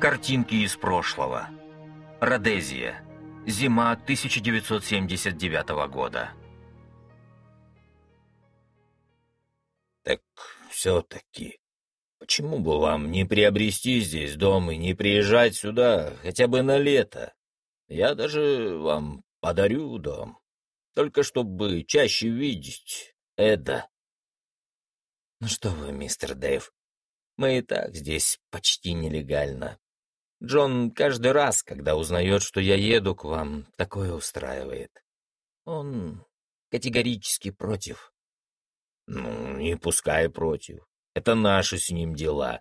Картинки из прошлого. Родезия. Зима 1979 года. Так все-таки, почему бы вам не приобрести здесь дом и не приезжать сюда хотя бы на лето? Я даже вам подарю дом, только чтобы чаще видеть Эда. Ну что вы, мистер Дэйв, мы и так здесь почти нелегально. Джон каждый раз, когда узнает, что я еду к вам, такое устраивает. Он категорически против. Ну, не пускай против. Это наши с ним дела.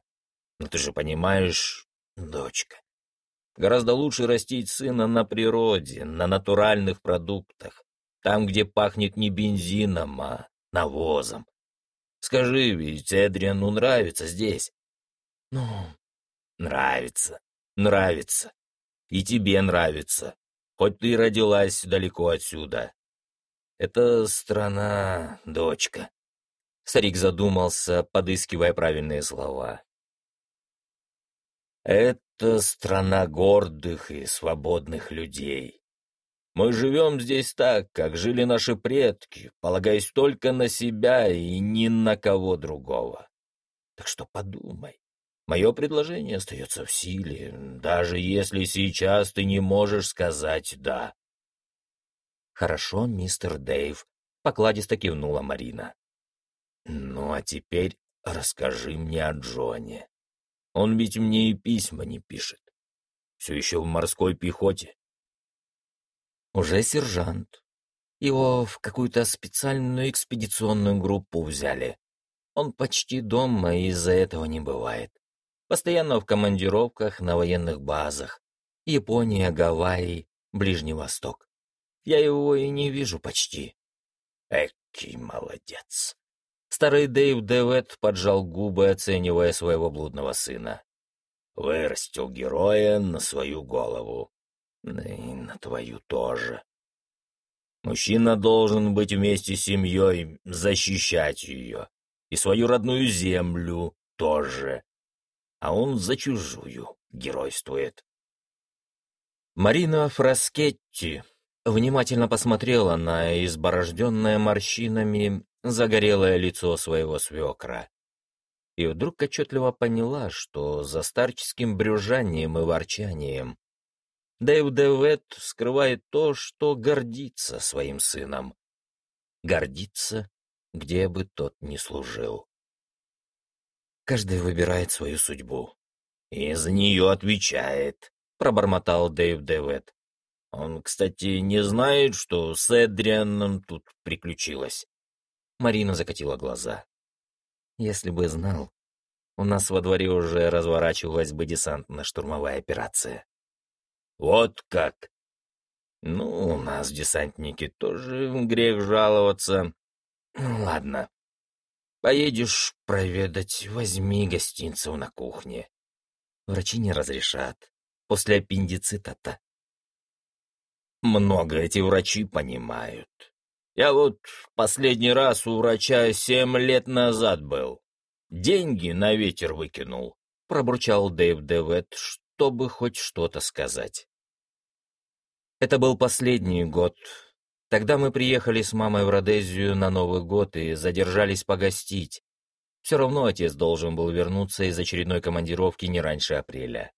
Но ты же понимаешь, дочка, гораздо лучше растить сына на природе, на натуральных продуктах, там, где пахнет не бензином, а навозом. Скажи, ведь Эдриану нравится здесь. Ну, нравится. Нравится. И тебе нравится. Хоть ты родилась далеко отсюда. Это страна, дочка. Старик задумался, подыскивая правильные слова. Это страна гордых и свободных людей. Мы живем здесь так, как жили наши предки, полагаясь только на себя и ни на кого другого. Так что подумай. Мое предложение остается в силе, даже если сейчас ты не можешь сказать «да». «Хорошо, мистер Дэйв», — покладисто кивнула Марина. «Ну а теперь расскажи мне о Джоне. Он ведь мне и письма не пишет. Все еще в морской пехоте». «Уже сержант. Его в какую-то специальную экспедиционную группу взяли. Он почти дома, и из-за этого не бывает. Постоянно в командировках на военных базах. Япония, Гавайи, Ближний Восток. Я его и не вижу почти. Экий молодец. Старый Дэйв Дэвет поджал губы, оценивая своего блудного сына. Вырастил героя на свою голову. И на твою тоже. Мужчина должен быть вместе с семьей, защищать ее. И свою родную землю тоже а он за чужую геройствует. Марина Фраскетти внимательно посмотрела на изборожденное морщинами загорелое лицо своего свекра и вдруг отчетливо поняла, что за старческим брюжанием и ворчанием Дэйв Девет скрывает то, что гордится своим сыном. Гордится, где бы тот ни служил. Каждый выбирает свою судьбу. И за нее отвечает, пробормотал Дэйв Дэвид. Он, кстати, не знает, что с Эдрианом тут приключилось. Марина закатила глаза. Если бы знал, у нас во дворе уже разворачивалась бы десантно-штурмовая операция. Вот как! Ну, у нас десантники тоже грех жаловаться. Ладно, Поедешь проведать, возьми гостинцев на кухне. Врачи не разрешат. После аппендицита-то. Много эти врачи понимают. Я вот последний раз у врача семь лет назад был. Деньги на ветер выкинул, пробурчал Дэйв Девет, чтобы хоть что-то сказать. Это был последний год, Тогда мы приехали с мамой в Родезию на Новый год и задержались погостить. Все равно отец должен был вернуться из очередной командировки не раньше апреля.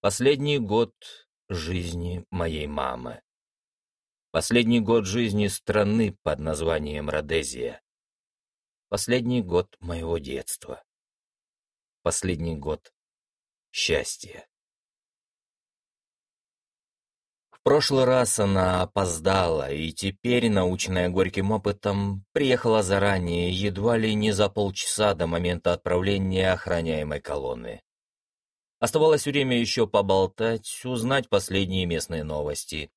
Последний год жизни моей мамы. Последний год жизни страны под названием Родезия. Последний год моего детства. Последний год счастья прошлый раз она опоздала, и теперь, наученная горьким опытом, приехала заранее, едва ли не за полчаса до момента отправления охраняемой колонны. Оставалось время еще поболтать, узнать последние местные новости.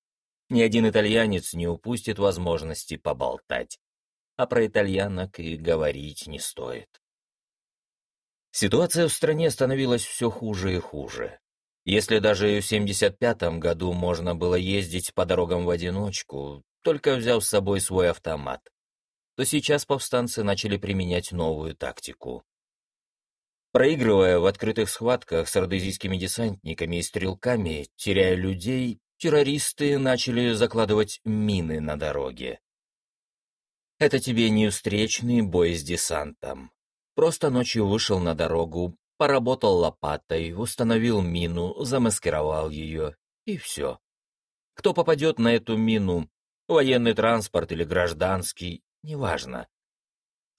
Ни один итальянец не упустит возможности поболтать. А про итальянок и говорить не стоит. Ситуация в стране становилась все хуже и хуже. Если даже в 75-м году можно было ездить по дорогам в одиночку, только взяв с собой свой автомат, то сейчас повстанцы начали применять новую тактику. Проигрывая в открытых схватках с родезийскими десантниками и стрелками, теряя людей, террористы начали закладывать мины на дороге. Это тебе не встречный бой с десантом. Просто ночью вышел на дорогу, поработал лопатой, установил мину, замаскировал ее, и все. Кто попадет на эту мину, военный транспорт или гражданский, неважно.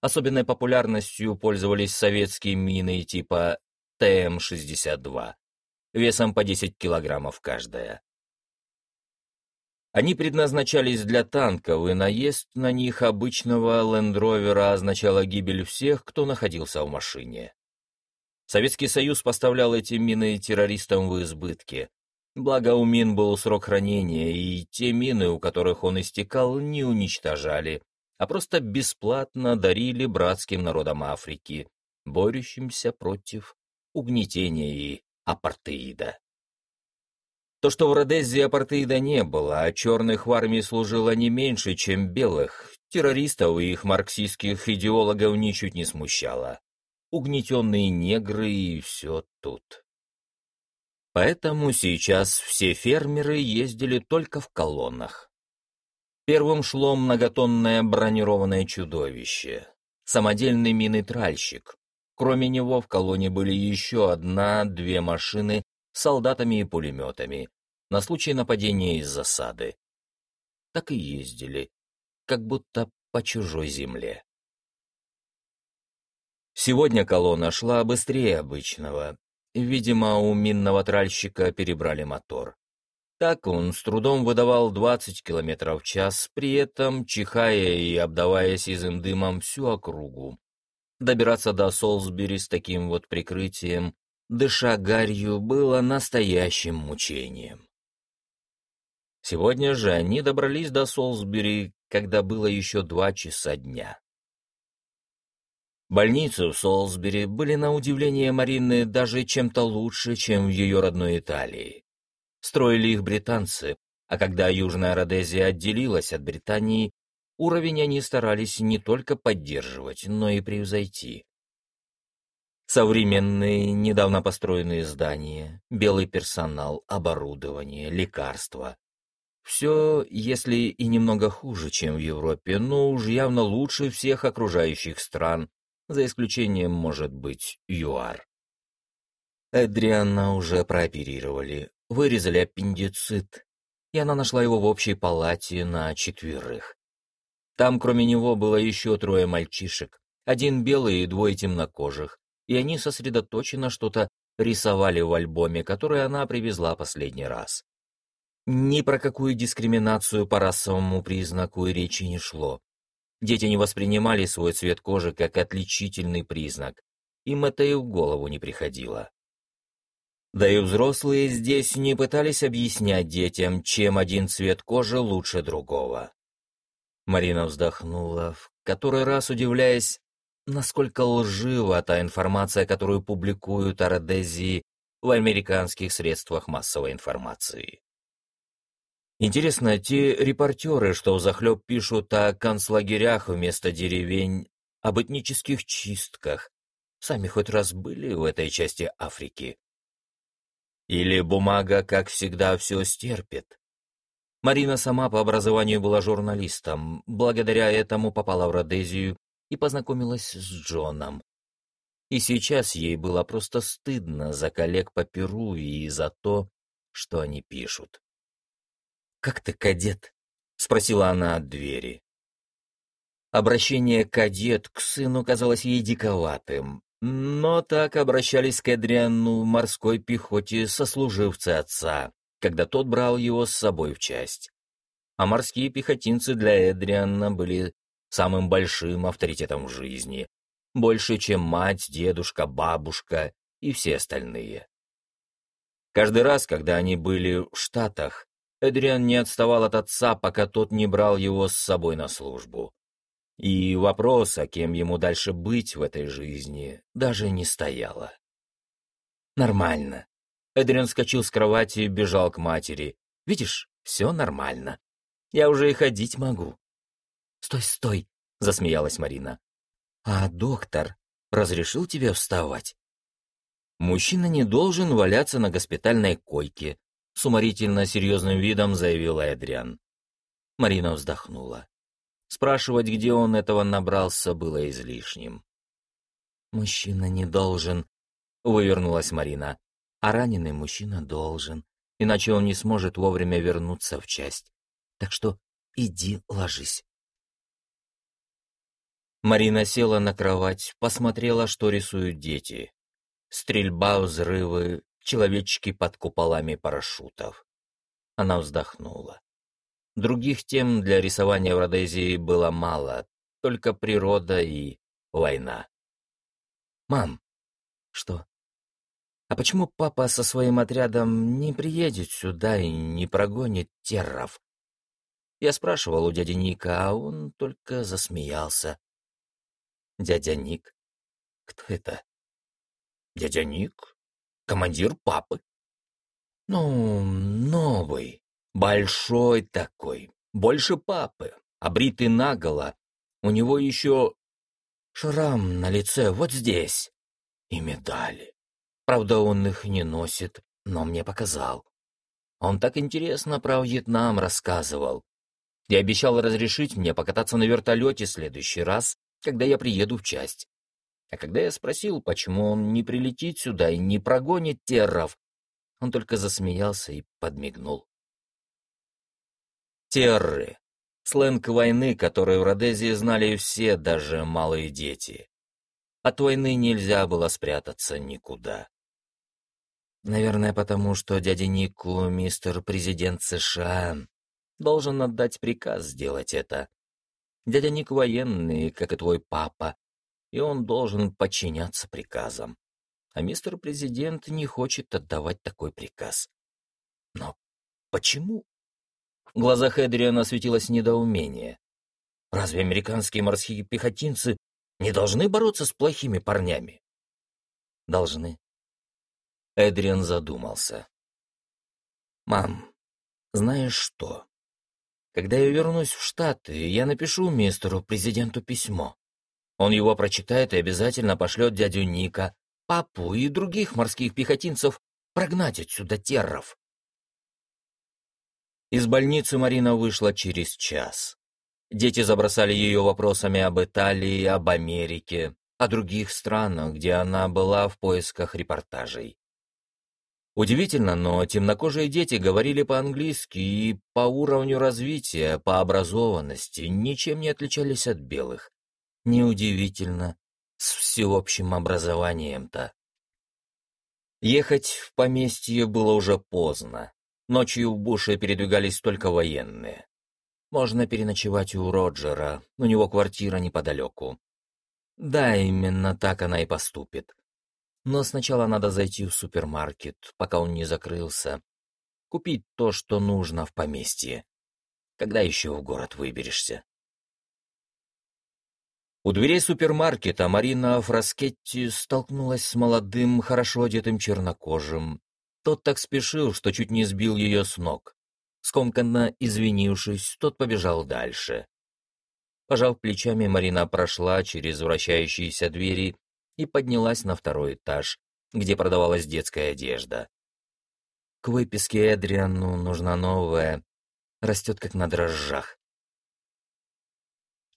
Особенной популярностью пользовались советские мины типа ТМ-62, весом по 10 килограммов каждая. Они предназначались для танков, и наезд на них обычного лендровера означала гибель всех, кто находился в машине. Советский Союз поставлял эти мины террористам в избытке. Благо у мин был срок хранения, и те мины, у которых он истекал, не уничтожали, а просто бесплатно дарили братским народам Африки, борющимся против угнетения и апартеида. То, что в Родезии апартеида не было, а черных в армии служило не меньше, чем белых, террористов и их марксистских идеологов ничуть не смущало. Угнетенные негры и все тут. Поэтому сейчас все фермеры ездили только в колоннах. Первым шло многотонное бронированное чудовище, самодельный минотральщик. Кроме него в колонне были еще одна-две машины с солдатами и пулеметами на случай нападения из засады. Так и ездили, как будто по чужой земле. Сегодня колонна шла быстрее обычного. Видимо, у минного тральщика перебрали мотор. Так он с трудом выдавал 20 км в час, при этом чихая и обдаваясь изым дымом всю округу. Добираться до Солсбери с таким вот прикрытием дыша гарью, было настоящим мучением. Сегодня же они добрались до Солсбери, когда было еще два часа дня. Больницы в Солсбери были на удивление Марины даже чем-то лучше, чем в ее родной Италии. Строили их британцы, а когда Южная Родезия отделилась от Британии, уровень они старались не только поддерживать, но и превзойти. Современные, недавно построенные здания, белый персонал, оборудование, лекарства. Все, если и немного хуже, чем в Европе, но уж явно лучше всех окружающих стран, за исключением, может быть, ЮАР. Эдриана уже прооперировали, вырезали аппендицит, и она нашла его в общей палате на четверых. Там, кроме него, было еще трое мальчишек, один белый и двое темнокожих, и они сосредоточенно что-то рисовали в альбоме, который она привезла последний раз. Ни про какую дискриминацию по расовому признаку и речи не шло. Дети не воспринимали свой цвет кожи как отличительный признак. Им это и в голову не приходило. Да и взрослые здесь не пытались объяснять детям, чем один цвет кожи лучше другого. Марина вздохнула, в который раз удивляясь, насколько лжива та информация, которую публикуют о Родезии в американских средствах массовой информации. Интересно, те репортеры, что взахлеб пишут о концлагерях вместо деревень, об этнических чистках, сами хоть раз были в этой части Африки? Или бумага, как всегда, все стерпит? Марина сама по образованию была журналистом, благодаря этому попала в Родезию и познакомилась с Джоном. И сейчас ей было просто стыдно за коллег по Перу и за то, что они пишут. «Как ты, кадет?» — спросила она от двери. Обращение «кадет» к сыну казалось ей диковатым, но так обращались к Эдриану морской пехоте сослуживцы отца, когда тот брал его с собой в часть. А морские пехотинцы для Эдриана были самым большим авторитетом в жизни, больше, чем мать, дедушка, бабушка и все остальные. Каждый раз, когда они были в Штатах, Эдриан не отставал от отца, пока тот не брал его с собой на службу. И вопрос, а кем ему дальше быть в этой жизни, даже не стояло. «Нормально». Эдриан скочил с кровати и бежал к матери. «Видишь, все нормально. Я уже и ходить могу. «Стой, стой!» — засмеялась Марина. «А доктор разрешил тебе вставать? Мужчина не должен валяться на госпитальной койке, с уморительно серьезным видом заявила Эдриан. Марина вздохнула. Спрашивать, где он этого набрался, было излишним. «Мужчина не должен», — вывернулась Марина. «А раненый мужчина должен, иначе он не сможет вовремя вернуться в часть. Так что иди ложись». Марина села на кровать, посмотрела, что рисуют дети. Стрельба, взрывы, человечки под куполами парашютов. Она вздохнула. Других тем для рисования в Родезии было мало, только природа и война. «Мам!» «Что?» «А почему папа со своим отрядом не приедет сюда и не прогонит терров?» Я спрашивал у дяди Ника, а он только засмеялся. «Дядя Ник? Кто это?» «Дядя Ник? Командир папы?» «Ну, новый. Большой такой, больше папы, обритый наголо. У него еще шрам на лице вот здесь. И медали. Правда, он их не носит, но мне показал. Он так интересно про Вьетнам рассказывал. И обещал разрешить мне покататься на вертолете в следующий раз, когда я приеду в часть. А когда я спросил, почему он не прилетит сюда и не прогонит терров, он только засмеялся и подмигнул. Терры. Сленг войны, который в Родезии знали все, даже малые дети. От войны нельзя было спрятаться никуда. Наверное, потому что дядя Нику, мистер президент США, должен отдать приказ сделать это. Дядя Ник военный, как и твой папа, и он должен подчиняться приказам. А мистер президент не хочет отдавать такой приказ. Но почему? В глазах Эдриана светилось недоумение. Разве американские морские пехотинцы не должны бороться с плохими парнями? Должны. Эдриан задумался. «Мам, знаешь что? Когда я вернусь в Штаты, я напишу мистеру президенту письмо. Он его прочитает и обязательно пошлет дядю Ника, папу и других морских пехотинцев прогнать отсюда терров. Из больницы Марина вышла через час. Дети забросали ее вопросами об Италии, об Америке, о других странах, где она была в поисках репортажей. Удивительно, но темнокожие дети говорили по-английски и по уровню развития, по образованности ничем не отличались от белых. Неудивительно, с всеобщим образованием-то. Ехать в поместье было уже поздно. Ночью в буше передвигались только военные. Можно переночевать у Роджера, у него квартира неподалеку. Да, именно так она и поступит. Но сначала надо зайти в супермаркет, пока он не закрылся, купить то, что нужно в поместье. Когда еще в город выберешься? У дверей супермаркета Марина Фраскетти столкнулась с молодым, хорошо одетым чернокожим, тот так спешил, что чуть не сбил ее с ног. Скомканно извинившись, тот побежал дальше. Пожав плечами, Марина прошла через вращающиеся двери и поднялась на второй этаж, где продавалась детская одежда. К выписке Эдриану нужна новая, растет как на дрожжах.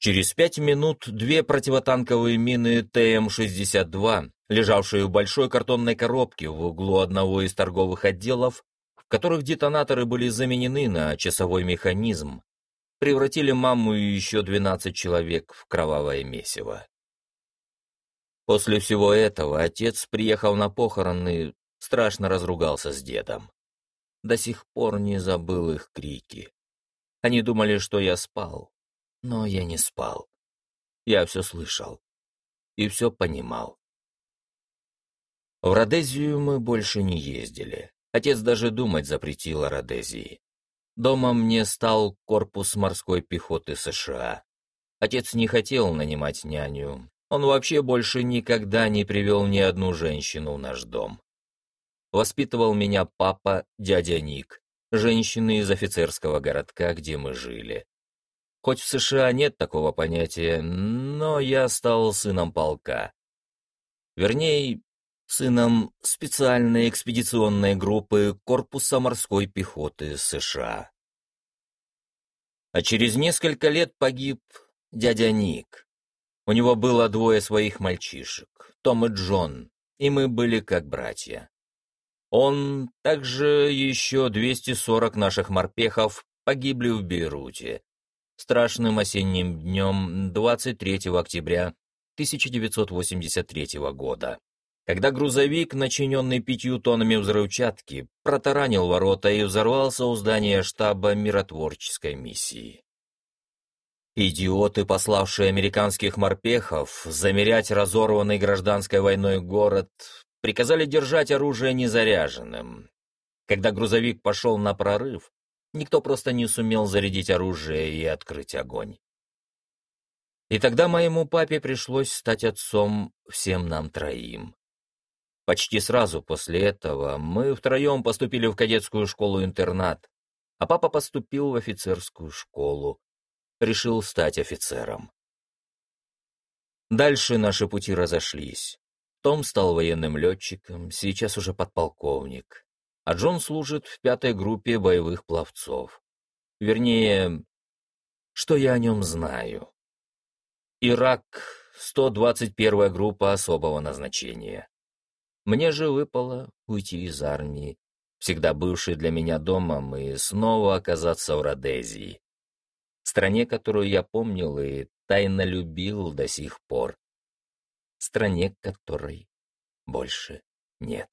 Через пять минут две противотанковые мины ТМ-62 лежавшие в большой картонной коробке в углу одного из торговых отделов, в которых детонаторы были заменены на часовой механизм, превратили маму и еще 12 человек в кровавое месиво. После всего этого отец приехал на похороны, страшно разругался с дедом. До сих пор не забыл их крики. Они думали, что я спал, но я не спал. Я все слышал и все понимал. В Родезию мы больше не ездили. Отец даже думать запретил о Родезии. Дома мне стал корпус морской пехоты США. Отец не хотел нанимать няню. Он вообще больше никогда не привел ни одну женщину в наш дом. Воспитывал меня папа, дядя Ник, женщины из офицерского городка, где мы жили. Хоть в США нет такого понятия, но я стал сыном полка. Вернее, сыном специальной экспедиционной группы Корпуса морской пехоты США. А через несколько лет погиб дядя Ник. У него было двое своих мальчишек, Том и Джон, и мы были как братья. Он, также еще 240 наших морпехов погибли в Бейруте. Страшным осенним днем 23 октября 1983 года, когда грузовик, начиненный пятью тоннами взрывчатки, протаранил ворота и взорвался у здания штаба миротворческой миссии. Идиоты, пославшие американских морпехов замерять разорванный гражданской войной город, приказали держать оружие незаряженным. Когда грузовик пошел на прорыв, никто просто не сумел зарядить оружие и открыть огонь. И тогда моему папе пришлось стать отцом всем нам троим. Почти сразу после этого мы втроем поступили в кадетскую школу-интернат, а папа поступил в офицерскую школу, решил стать офицером. Дальше наши пути разошлись. Том стал военным летчиком, сейчас уже подполковник, а Джон служит в пятой группе боевых пловцов. Вернее, что я о нем знаю. Ирак, 121-я группа особого назначения. Мне же выпало уйти из армии, всегда бывшей для меня домом, и снова оказаться в Родезии стране, которую я помнил и тайно любил до сих пор, стране которой больше нет.